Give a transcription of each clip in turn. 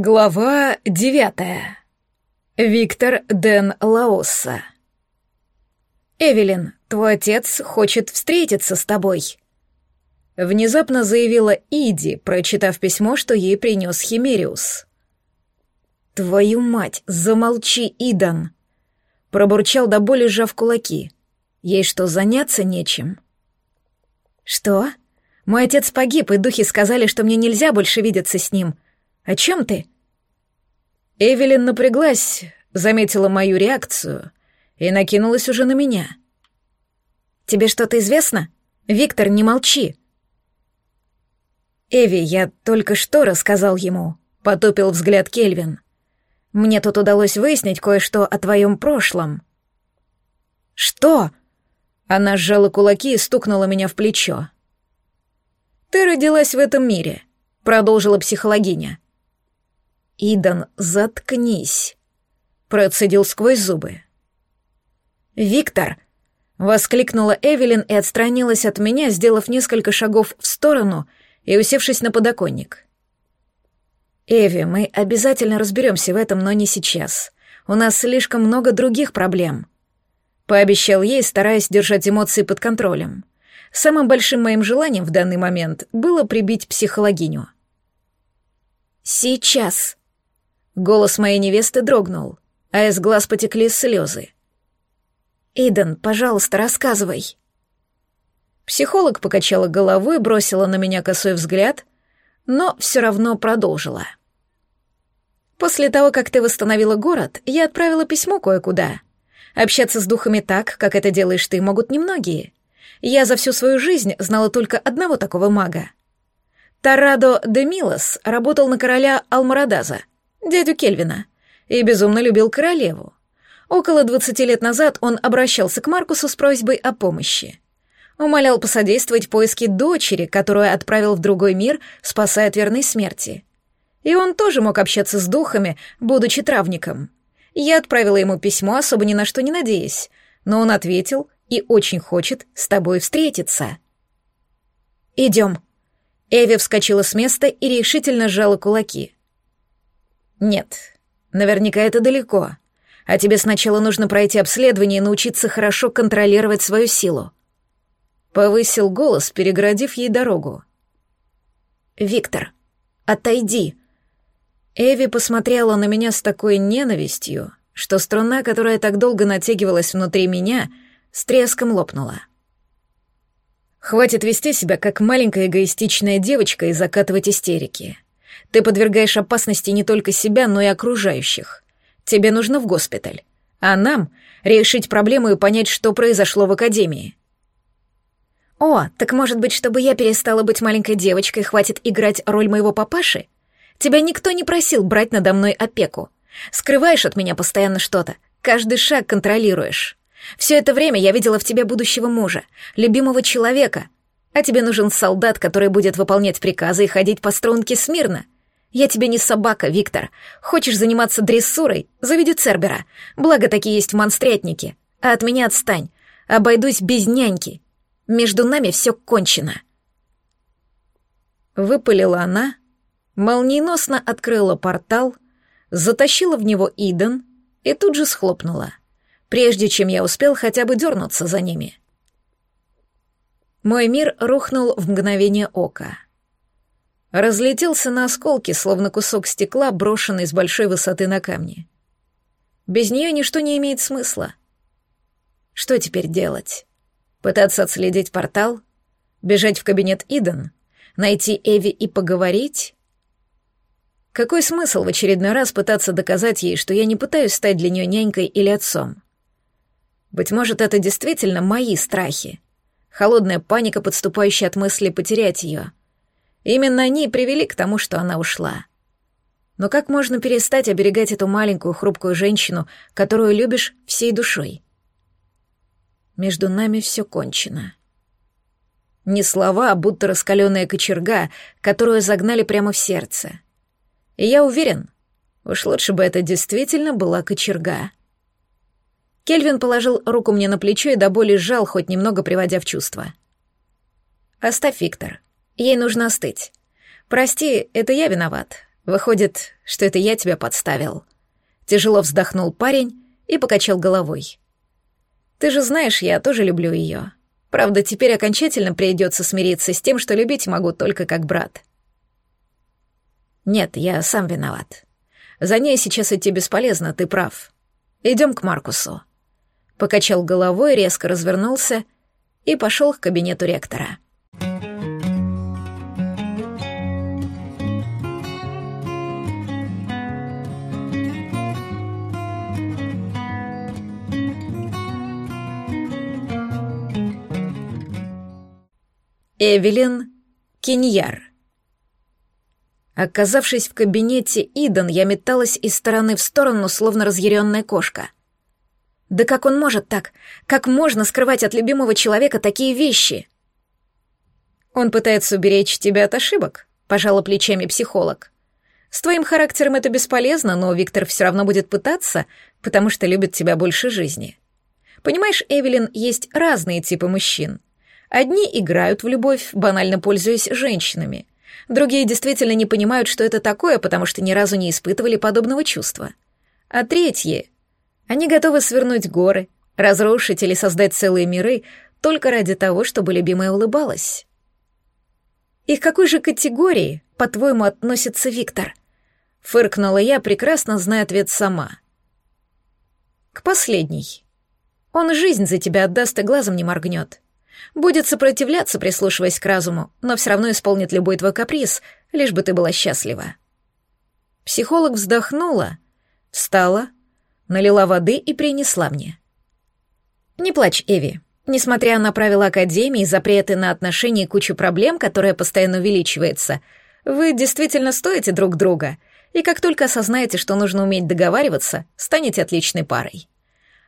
Глава девятая. Виктор Ден Лаоса. «Эвелин, твой отец хочет встретиться с тобой», — внезапно заявила Иди, прочитав письмо, что ей принес Химериус. «Твою мать, замолчи, Идан!» — пробурчал до боли, сжав кулаки. «Ей что, заняться нечем?» «Что? Мой отец погиб, и духи сказали, что мне нельзя больше видеться с ним», — «О чем ты?» Эвелин напряглась, заметила мою реакцию и накинулась уже на меня. «Тебе что-то известно? Виктор, не молчи!» «Эви, я только что рассказал ему», — потупил взгляд Кельвин. «Мне тут удалось выяснить кое-что о твоем прошлом». «Что?» Она сжала кулаки и стукнула меня в плечо. «Ты родилась в этом мире», — продолжила психологиня. «Идан, заткнись!» — процедил сквозь зубы. «Виктор!» — воскликнула Эвелин и отстранилась от меня, сделав несколько шагов в сторону и усевшись на подоконник. «Эви, мы обязательно разберемся в этом, но не сейчас. У нас слишком много других проблем», — пообещал ей, стараясь держать эмоции под контролем. Самым большим моим желанием в данный момент было прибить психологиню. «Сейчас», Голос моей невесты дрогнул, а из глаз потекли слезы. «Иден, пожалуйста, рассказывай». Психолог покачала головой, бросила на меня косой взгляд, но все равно продолжила. «После того, как ты восстановила город, я отправила письмо кое-куда. Общаться с духами так, как это делаешь ты, могут немногие. Я за всю свою жизнь знала только одного такого мага. Тарадо де Милос работал на короля Алмарадаза — дядю Кельвина, и безумно любил королеву. Около двадцати лет назад он обращался к Маркусу с просьбой о помощи. Умолял посодействовать поиске дочери, которую отправил в другой мир, спасая от верной смерти. И он тоже мог общаться с духами, будучи травником. Я отправила ему письмо, особо ни на что не надеясь, но он ответил и очень хочет с тобой встретиться. «Идем». Эви вскочила с места и решительно сжала кулаки. «Нет, наверняка это далеко. А тебе сначала нужно пройти обследование и научиться хорошо контролировать свою силу». Повысил голос, переградив ей дорогу. «Виктор, отойди!» Эви посмотрела на меня с такой ненавистью, что струна, которая так долго натягивалась внутри меня, с треском лопнула. «Хватит вести себя, как маленькая эгоистичная девочка и закатывать истерики. Ты подвергаешь опасности не только себя, но и окружающих. Тебе нужно в госпиталь. А нам решить проблему и понять, что произошло в академии. О, так может быть, чтобы я перестала быть маленькой девочкой, хватит играть роль моего папаши? Тебя никто не просил брать надо мной опеку. Скрываешь от меня постоянно что-то, каждый шаг контролируешь. Все это время я видела в тебе будущего мужа, любимого человека, а тебе нужен солдат, который будет выполнять приказы и ходить по струнке смирно — я тебе не собака, Виктор. Хочешь заниматься дрессурой? Заведи Цербера. Благо такие есть в монстрятнике. А от меня отстань. Обойдусь без няньки. Между нами все кончено. Выпалила она, молниеносно открыла портал, затащила в него Иден и тут же схлопнула, прежде чем я успел хотя бы дернуться за ними. Мой мир рухнул в мгновение ока — разлетелся на осколки, словно кусок стекла, брошенный с большой высоты на камни. Без нее ничто не имеет смысла. Что теперь делать? Пытаться отследить портал? Бежать в кабинет Иден? Найти Эви и поговорить? Какой смысл в очередной раз пытаться доказать ей, что я не пытаюсь стать для нее нянькой или отцом? Быть может, это действительно мои страхи. Холодная паника, подступающая от мысли потерять ее — Именно они привели к тому, что она ушла. Но как можно перестать оберегать эту маленькую хрупкую женщину, которую любишь всей душой? Между нами все кончено. Не слова, а будто раскаленная кочерга, которую загнали прямо в сердце. И я уверен, уж лучше бы это действительно была кочерга. Кельвин положил руку мне на плечо и до боли сжал, хоть немного приводя в чувство. «Оставь, Виктор. Ей нужно остыть. Прости, это я виноват. Выходит, что это я тебя подставил. Тяжело вздохнул парень и покачал головой. Ты же знаешь, я тоже люблю ее. Правда, теперь окончательно придется смириться с тем, что любить могу только как брат. Нет, я сам виноват. За ней сейчас идти бесполезно, ты прав. Идем к Маркусу. Покачал головой, резко развернулся и пошел к кабинету ректора. Эвелин Киньяр. Оказавшись в кабинете Иден, я металась из стороны в сторону, словно разъяренная кошка. Да как он может так? Как можно скрывать от любимого человека такие вещи? Он пытается уберечь тебя от ошибок, пожала плечами психолог. С твоим характером это бесполезно, но Виктор все равно будет пытаться, потому что любит тебя больше жизни. Понимаешь, Эвелин, есть разные типы мужчин — Одни играют в любовь, банально пользуясь женщинами. Другие действительно не понимают, что это такое, потому что ни разу не испытывали подобного чувства. А третьи... Они готовы свернуть горы, разрушить или создать целые миры только ради того, чтобы любимая улыбалась. И к какой же категории, по-твоему, относится Виктор? Фыркнула я, прекрасно зная ответ сама. К последней. Он жизнь за тебя отдаст и глазом не моргнет. Будет сопротивляться, прислушиваясь к разуму, но все равно исполнит любой твой каприз, лишь бы ты была счастлива. Психолог вздохнула, встала, налила воды и принесла мне. «Не плачь, Эви. Несмотря на правила Академии, запреты на отношения и кучу проблем, которая постоянно увеличивается, вы действительно стоите друг друга, и как только осознаете, что нужно уметь договариваться, станете отличной парой.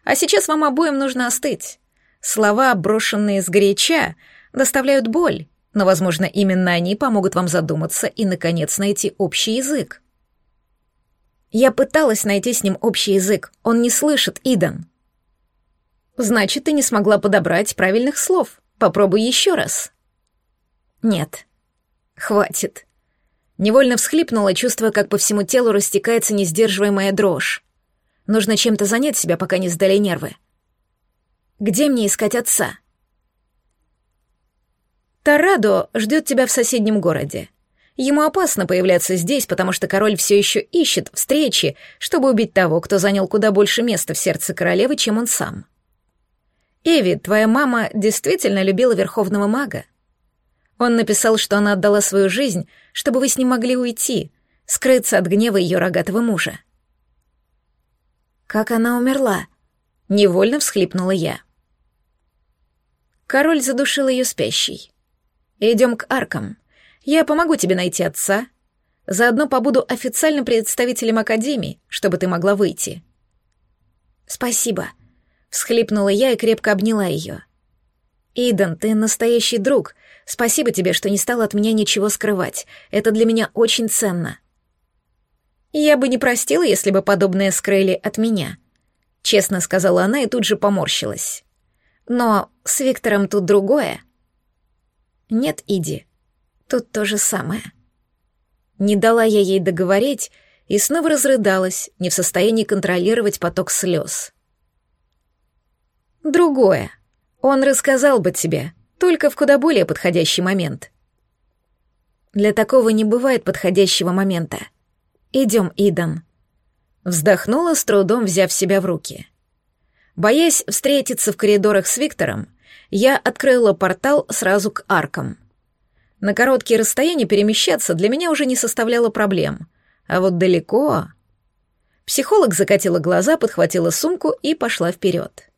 А сейчас вам обоим нужно остыть. Слова, брошенные с горяча, доставляют боль, но, возможно, именно они помогут вам задуматься и, наконец, найти общий язык. Я пыталась найти с ним общий язык. Он не слышит, Идан. Значит, ты не смогла подобрать правильных слов. Попробуй еще раз. Нет. Хватит. Невольно всхлипнула, чувствуя, как по всему телу растекается несдерживаемая дрожь. Нужно чем-то занять себя, пока не сдали нервы. Где мне искать отца? Тарадо ждет тебя в соседнем городе. Ему опасно появляться здесь, потому что король все еще ищет встречи, чтобы убить того, кто занял куда больше места в сердце королевы, чем он сам. Эви, твоя мама действительно любила верховного мага. Он написал, что она отдала свою жизнь, чтобы вы с ним могли уйти, скрыться от гнева ее рогатого мужа. Как она умерла? Невольно всхлипнула я. Король задушил ее спящей. Идем к аркам. Я помогу тебе найти отца. Заодно побуду официальным представителем Академии, чтобы ты могла выйти. Спасибо. Всхлипнула я и крепко обняла ее. Идан, ты настоящий друг. Спасибо тебе, что не стал от меня ничего скрывать. Это для меня очень ценно. Я бы не простила, если бы подобное скрыли от меня. Честно сказала она и тут же поморщилась. Но с Виктором тут другое. Нет, иди. Тут то же самое. Не дала я ей договорить и снова разрыдалась, не в состоянии контролировать поток слез. Другое. Он рассказал бы тебе, только в куда более подходящий момент. Для такого не бывает подходящего момента. Идем, Идан. Вздохнула с трудом, взяв себя в руки. Боясь встретиться в коридорах с Виктором, я открыла портал сразу к аркам. На короткие расстояния перемещаться для меня уже не составляло проблем, а вот далеко... Психолог закатила глаза, подхватила сумку и пошла вперед.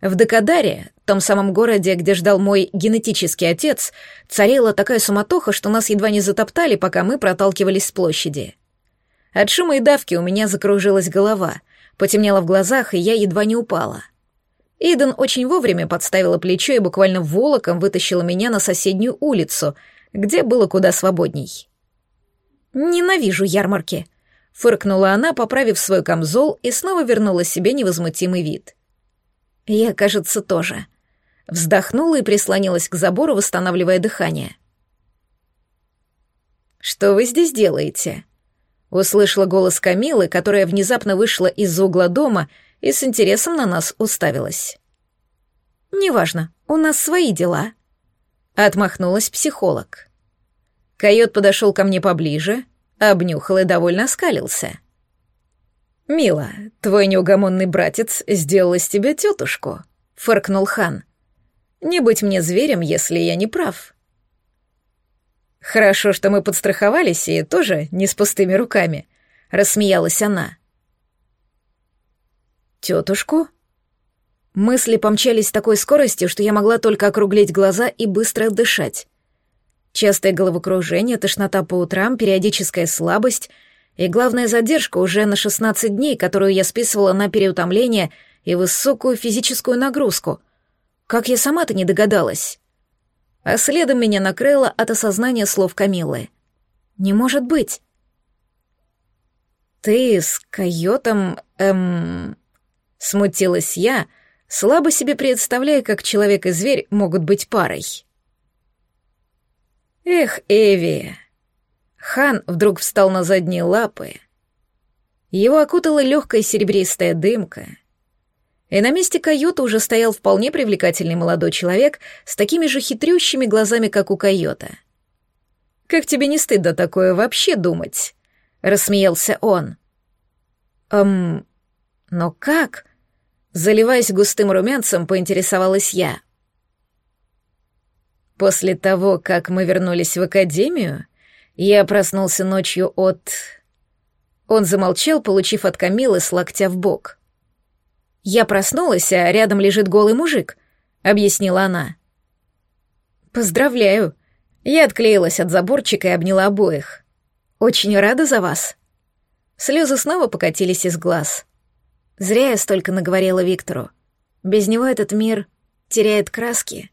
В Декадаре, том самом городе, где ждал мой генетический отец, царила такая суматоха, что нас едва не затоптали, пока мы проталкивались с площади. От шума и давки у меня закружилась голова — Потемнело в глазах, и я едва не упала. Иден очень вовремя подставила плечо и буквально волоком вытащила меня на соседнюю улицу, где было куда свободней. «Ненавижу ярмарки», — фыркнула она, поправив свой камзол, и снова вернула себе невозмутимый вид. Я, кажется, тоже. Вздохнула и прислонилась к забору, восстанавливая дыхание. «Что вы здесь делаете?» Услышала голос Камилы, которая внезапно вышла из-за угла дома и с интересом на нас уставилась. «Неважно, у нас свои дела», — отмахнулась психолог. Койот подошел ко мне поближе, обнюхал и довольно оскалился. «Мила, твой неугомонный братец сделал из тебя тетушку», — фыркнул хан. «Не быть мне зверем, если я не прав». «Хорошо, что мы подстраховались и тоже не с пустыми руками», — рассмеялась она. «Тетушку?» Мысли помчались с такой скоростью, что я могла только округлить глаза и быстро дышать. Частое головокружение, тошнота по утрам, периодическая слабость и, главная задержка уже на 16 дней, которую я списывала на переутомление и высокую физическую нагрузку. Как я сама-то не догадалась? А следом меня накрыло от осознания слов Камиллы. «Не может быть!» «Ты с койотом, эм...» Смутилась я, слабо себе представляя, как человек и зверь могут быть парой. Эх, Эви. Хан вдруг встал на задние лапы. Его окутала легкая серебристая дымка. И на месте койота уже стоял вполне привлекательный молодой человек с такими же хитрющими глазами, как у койота. «Как тебе не стыдно такое вообще думать?» — рассмеялся он. «Эм, но как?» Заливаясь густым румянцем, поинтересовалась я. После того, как мы вернулись в академию, я проснулся ночью от... Он замолчал, получив от Камилы с локтя в бок. «Я проснулась, а рядом лежит голый мужик», — объяснила она. «Поздравляю». Я отклеилась от заборчика и обняла обоих. «Очень рада за вас». Слезы снова покатились из глаз. Зря я столько наговорила Виктору. Без него этот мир теряет краски.